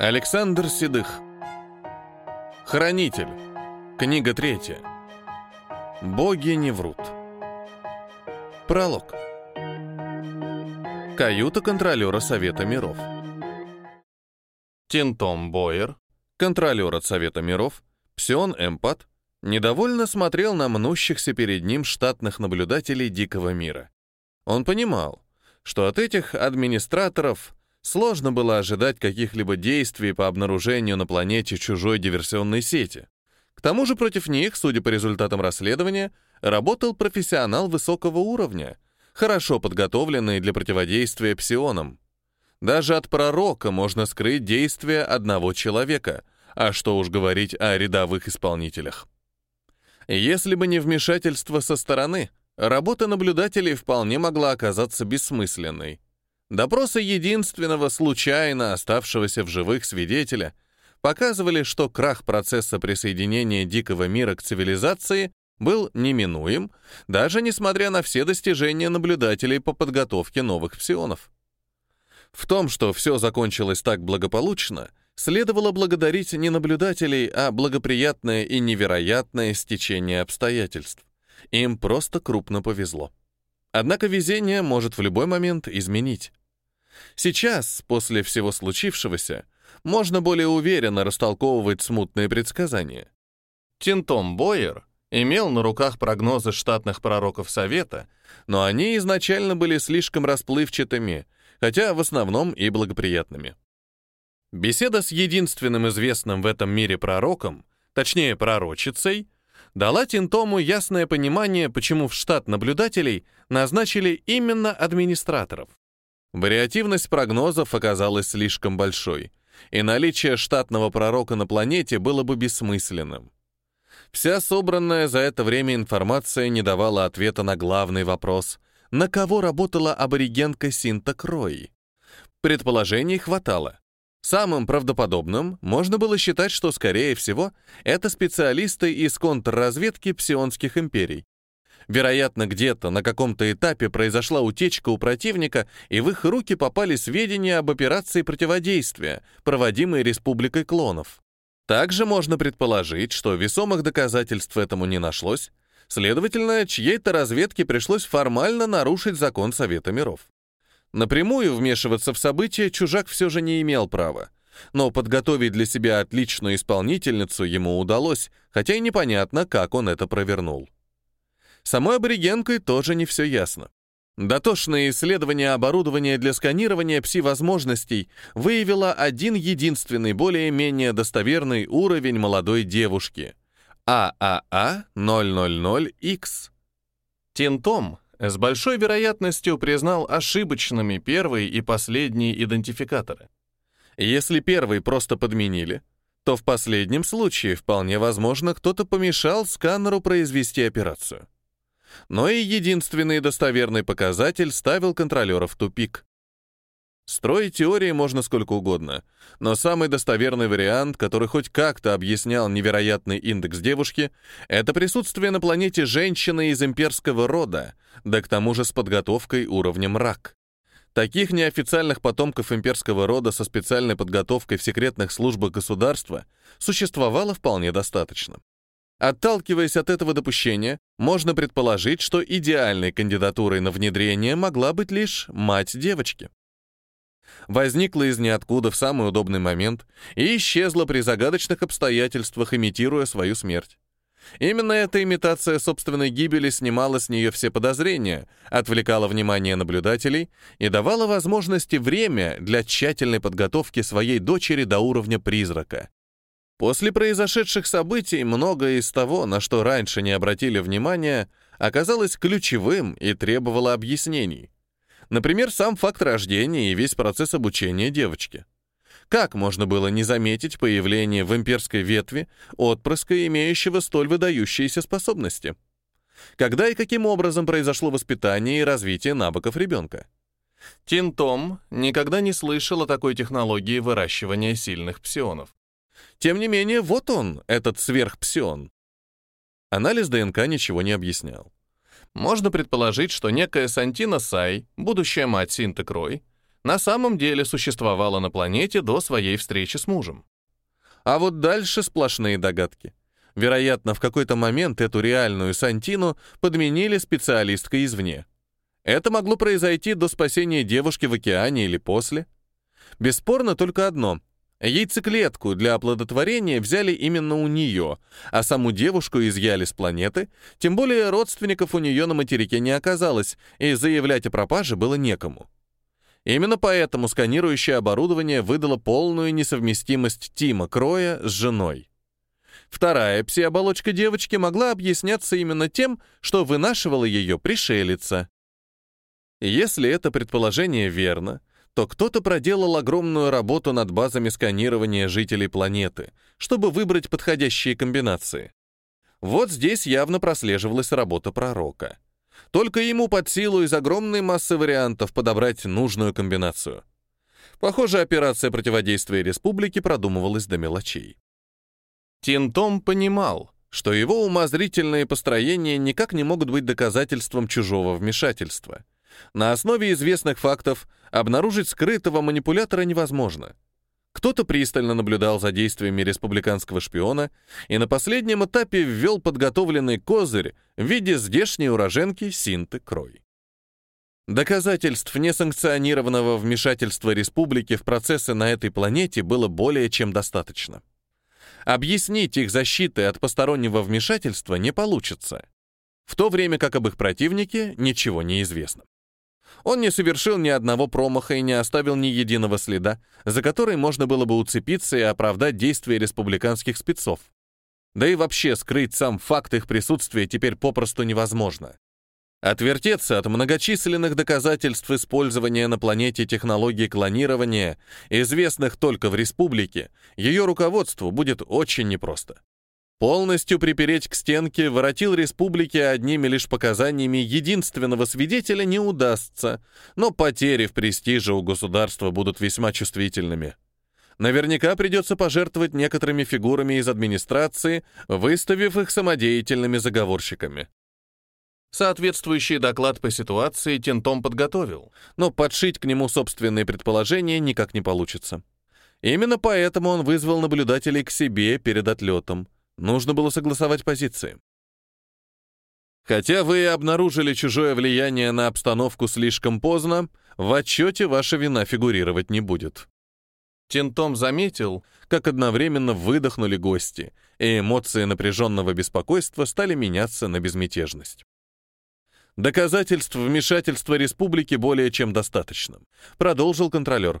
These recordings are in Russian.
Александр Седых. Хранитель. Книга третья. Боги не врут. Пролог. Каюта контролера Совета миров. Тинтом Бойер, контролер от Совета миров, Псион Эмпат, недовольно смотрел на мнущихся перед ним штатных наблюдателей Дикого мира. Он понимал, что от этих администраторов сложно было ожидать каких-либо действий по обнаружению на планете чужой диверсионной сети. К тому же против них, судя по результатам расследования, работал профессионал высокого уровня, хорошо подготовленный для противодействия псионам. Даже от пророка можно скрыть действия одного человека, а что уж говорить о рядовых исполнителях. Если бы не вмешательство со стороны, работа наблюдателей вполне могла оказаться бессмысленной. Допросы единственного случайно оставшегося в живых свидетеля показывали, что крах процесса присоединения дикого мира к цивилизации был неминуем, даже несмотря на все достижения наблюдателей по подготовке новых псионов. В том, что все закончилось так благополучно, следовало благодарить не наблюдателей, а благоприятное и невероятное стечение обстоятельств. Им просто крупно повезло. Однако везение может в любой момент изменить. Сейчас, после всего случившегося, можно более уверенно растолковывать смутные предсказания. Тинтом Бойер имел на руках прогнозы штатных пророков Совета, но они изначально были слишком расплывчатыми, хотя в основном и благоприятными. Беседа с единственным известным в этом мире пророком, точнее пророчицей, дала Тинтому ясное понимание, почему в штат наблюдателей назначили именно администраторов. Вариативность прогнозов оказалась слишком большой, и наличие штатного пророка на планете было бы бессмысленным. Вся собранная за это время информация не давала ответа на главный вопрос — на кого работала аборигенка Синта Крой? Предположений хватало. Самым правдоподобным можно было считать, что, скорее всего, это специалисты из контрразведки псионских империй. Вероятно, где-то на каком-то этапе произошла утечка у противника, и в их руки попали сведения об операции противодействия, проводимой Республикой клонов. Также можно предположить, что весомых доказательств этому не нашлось, следовательно, чьей-то разведке пришлось формально нарушить закон Совета миров. Напрямую вмешиваться в события чужак все же не имел права, но подготовить для себя отличную исполнительницу ему удалось, хотя и непонятно, как он это провернул. Самой аборигенкой тоже не все ясно. Дотошное исследование оборудования для сканирования пси-возможностей выявило один единственный более-менее достоверный уровень молодой девушки — ААА-000X. Тинтом с большой вероятностью признал ошибочными первый и последние идентификаторы. Если первый просто подменили, то в последнем случае вполне возможно кто-то помешал сканеру произвести операцию но и единственный достоверный показатель ставил контролера в тупик. Строить теории можно сколько угодно, но самый достоверный вариант, который хоть как-то объяснял невероятный индекс девушки, это присутствие на планете женщины из имперского рода, да к тому же с подготовкой уровнем рак. Таких неофициальных потомков имперского рода со специальной подготовкой в секретных службах государства существовало вполне достаточно. Отталкиваясь от этого допущения, можно предположить, что идеальной кандидатурой на внедрение могла быть лишь мать девочки. Возникла из ниоткуда в самый удобный момент и исчезла при загадочных обстоятельствах, имитируя свою смерть. Именно эта имитация собственной гибели снимала с нее все подозрения, отвлекала внимание наблюдателей и давала возможности время для тщательной подготовки своей дочери до уровня призрака. После произошедших событий многое из того, на что раньше не обратили внимания, оказалось ключевым и требовало объяснений. Например, сам факт рождения и весь процесс обучения девочки. Как можно было не заметить появление в имперской ветви отпрыска, имеющего столь выдающиеся способности? Когда и каким образом произошло воспитание и развитие навыков ребенка? Тин Том никогда не слышал о такой технологии выращивания сильных псионов. Тем не менее, вот он, этот сверхпсион. Анализ ДНК ничего не объяснял. Можно предположить, что некая Сантина Сай, будущая мать Синты Крой, на самом деле существовала на планете до своей встречи с мужем. А вот дальше сплошные догадки. Вероятно, в какой-то момент эту реальную Сантину подменили специалисткой извне. Это могло произойти до спасения девушки в океане или после. Бесспорно только одно. Яйцеклетку для оплодотворения взяли именно у нее, а саму девушку изъяли с планеты, тем более родственников у нее на материке не оказалось, и заявлять о пропаже было некому. Именно поэтому сканирующее оборудование выдало полную несовместимость Тима Кроя с женой. Вторая пси-оболочка девочки могла объясняться именно тем, что вынашивала ее пришелица. Если это предположение верно, то кто-то проделал огромную работу над базами сканирования жителей планеты, чтобы выбрать подходящие комбинации. Вот здесь явно прослеживалась работа пророка. Только ему под силу из огромной массы вариантов подобрать нужную комбинацию. Похоже, операция противодействия республики продумывалась до мелочей. Тинтом понимал, что его умозрительные построения никак не могут быть доказательством чужого вмешательства. На основе известных фактов обнаружить скрытого манипулятора невозможно. Кто-то пристально наблюдал за действиями республиканского шпиона и на последнем этапе ввел подготовленный козырь в виде здешней уроженки Синты Крой. Доказательств несанкционированного вмешательства республики в процессы на этой планете было более чем достаточно. Объяснить их защиты от постороннего вмешательства не получится, в то время как об их противнике ничего не известно. Он не совершил ни одного промаха и не оставил ни единого следа, за который можно было бы уцепиться и оправдать действия республиканских спецов. Да и вообще скрыть сам факт их присутствия теперь попросту невозможно. Отвертеться от многочисленных доказательств использования на планете технологий клонирования, известных только в республике, ее руководству будет очень непросто. Полностью припереть к стенке воротил республики одними лишь показаниями единственного свидетеля не удастся, но потери в престиже у государства будут весьма чувствительными. Наверняка придется пожертвовать некоторыми фигурами из администрации, выставив их самодеятельными заговорщиками. Соответствующий доклад по ситуации Тентом подготовил, но подшить к нему собственные предположения никак не получится. Именно поэтому он вызвал наблюдателей к себе перед отлетом. Нужно было согласовать позиции. Хотя вы обнаружили чужое влияние на обстановку слишком поздно, в отчете ваша вина фигурировать не будет. Тентом заметил, как одновременно выдохнули гости, и эмоции напряженного беспокойства стали меняться на безмятежность. Доказательств вмешательства республики более чем достаточно, продолжил контролер.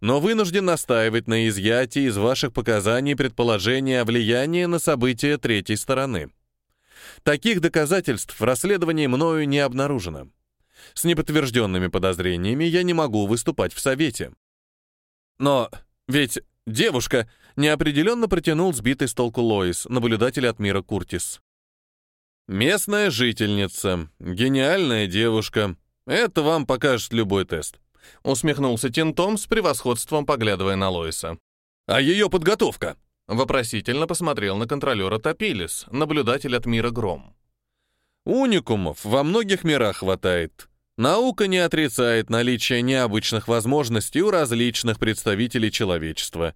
Но вынужден настаивать на изъятии из ваших показаний предположения о влиянии на события третьей стороны. Таких доказательств в расследовании мною не обнаружено. С неподтвержденными подозрениями я не могу выступать в Совете. Но ведь девушка неопределенно протянул сбитый с толку Лоис, наблюдатель от мира Куртис. Местная жительница, гениальная девушка. Это вам покажет любой тест. Усмехнулся Тинтом с превосходством, поглядывая на Лоиса. А ее подготовка? Вопросительно посмотрел на контролера Топилис, наблюдатель от мира Гром. Уникумов во многих мирах хватает. Наука не отрицает наличие необычных возможностей у различных представителей человечества.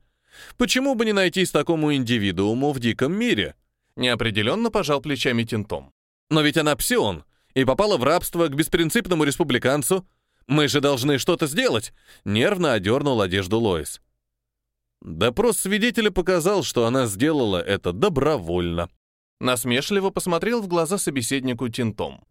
Почему бы не найтись такому индивидууму в диком мире? Неопределенно пожал плечами Тинтом. Но ведь она псион и попала в рабство к беспринципному республиканцу. Мы же должны что-то сделать. Нервно одернул одежду Лоис. Допрос свидетеля показал, что она сделала это добровольно. Насмешливо посмотрел в глаза собеседнику Тинтом.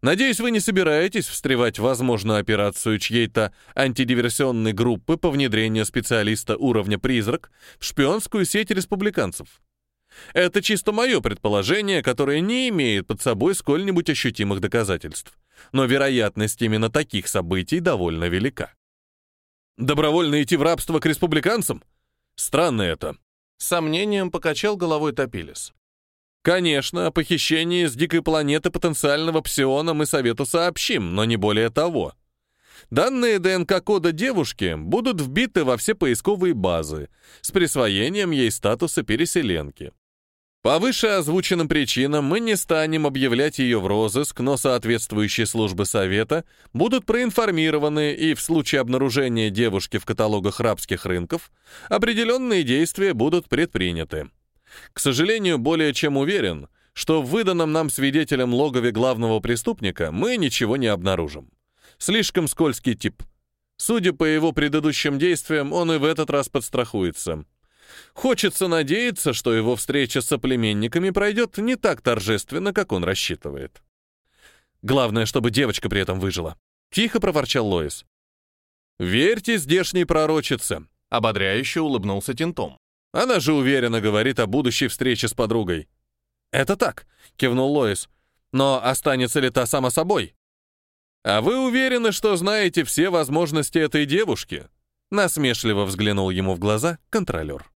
Надеюсь, вы не собираетесь встревать возможную операцию чьей-то антидиверсионной группы по внедрению специалиста уровня «Призрак» в шпионскую сеть республиканцев. Это чисто мое предположение, которое не имеет под собой сколь-нибудь ощутимых доказательств. Но вероятность именно таких событий довольно велика. Добровольно идти в рабство к республиканцам? Странно это. Сомнением покачал головой Топилис. Конечно, о похищении с дикой планеты потенциального псиона мы совету сообщим, но не более того. Данные ДНК-кода девушки будут вбиты во все поисковые базы с присвоением ей статуса переселенки. По вышеозвученным причинам мы не станем объявлять ее в розыск, но соответствующие службы совета будут проинформированы и в случае обнаружения девушки в каталогах рабских рынков определенные действия будут предприняты. К сожалению, более чем уверен, что в выданном нам свидетелем логове главного преступника мы ничего не обнаружим. Слишком скользкий тип. Судя по его предыдущим действиям, он и в этот раз подстрахуется. Хочется надеяться, что его встреча с соплеменниками пройдет не так торжественно, как он рассчитывает. Главное, чтобы девочка при этом выжила. Тихо проворчал Лоис. «Верьте здешней пророчице», — ободряюще улыбнулся Тинтом. «Она же уверенно говорит о будущей встрече с подругой». «Это так», — кивнул Лоис. «Но останется ли та сама собой?» «А вы уверены, что знаете все возможности этой девушки?» Насмешливо взглянул ему в глаза контролер.